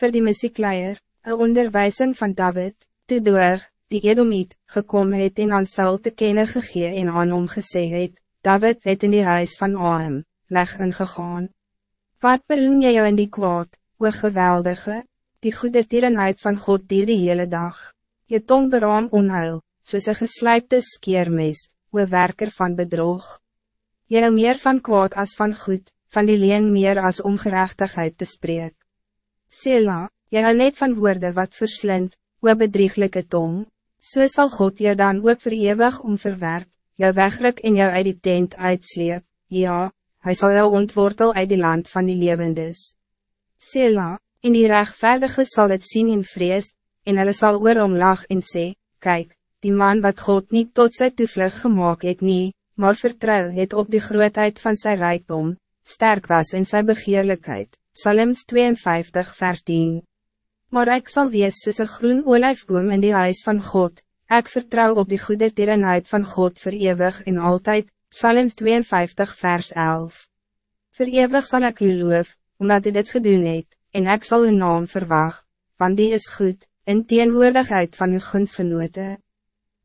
Voor die muziekleier, een onderwijzing van David, toe door, die Edomiet, gekomen het en aan Saul te kennen gegee en aan hom gesê het, David het in die huis van Ahem, leg ingegaan. Wat beroem jy jou in die kwaad, o geweldige, die goede tierenheid van God die die hele dag, je tong beraam onheil, soos een geslijpte skeermes, o werker van bedrog. Jy meer van kwaad als van goed, van die leen meer als ongerechtigheid te spreek. Sela, jy hou net van woorden wat verslind, o bedrieglijke tong, so sal God jou dan ook verewig omverwerp, jou wegruk en jou uit die tent uitsleep, ja, hij zal jou ontwortel uit die land van die levendes. Sela, in die rechtvaardige zal het zien in vrees, en hulle sal oor omlag en sê, kijk, die man wat God niet tot sy toevlug gemaakt het nie, maar vertrouw het op de grootheid van zijn rijkdom, sterk was in zijn begeerlijkheid. Psalms 52 vers 10 Maar ik zal wees soos een groen olijfboom in die huis van God, ik vertrouw op die goede tierenheid van God voor eeuwig en altijd, Psalms 52 vers 11 Voor eeuwig zal ik u loof, omdat u dit gedoen het, en ik zal uw naam verwacht, want die is goed, in teenwoordigheid van uw gunstgenote.